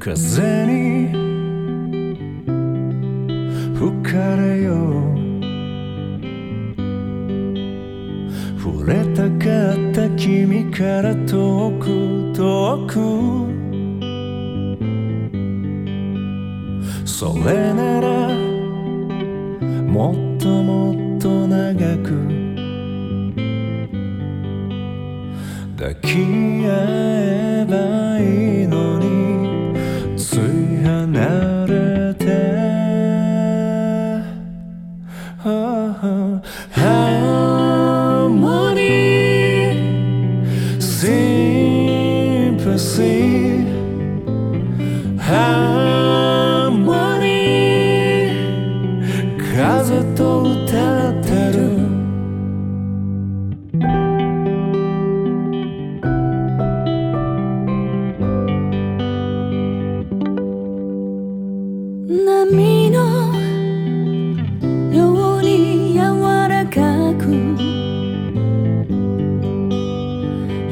風に吹かれよう触れたかった君から遠く遠く。それならもっともっと長く。抱き合え Harmony 風と歌ってる。波のように柔らかく。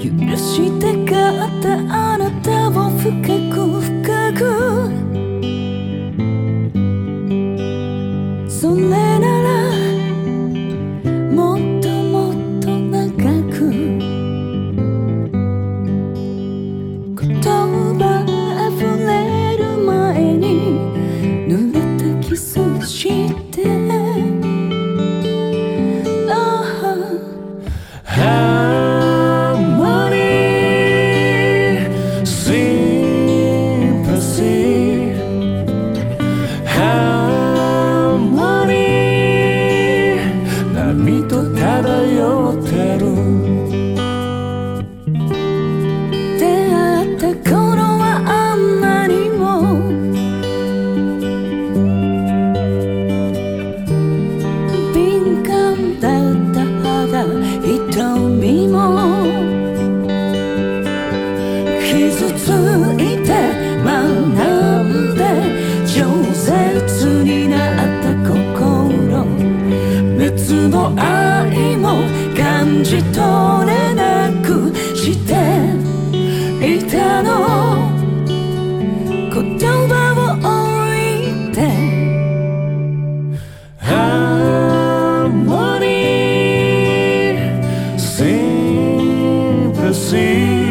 許してかったあなた感じ取れなくしていたの。言葉を置いて。ハーモニーシンプルシー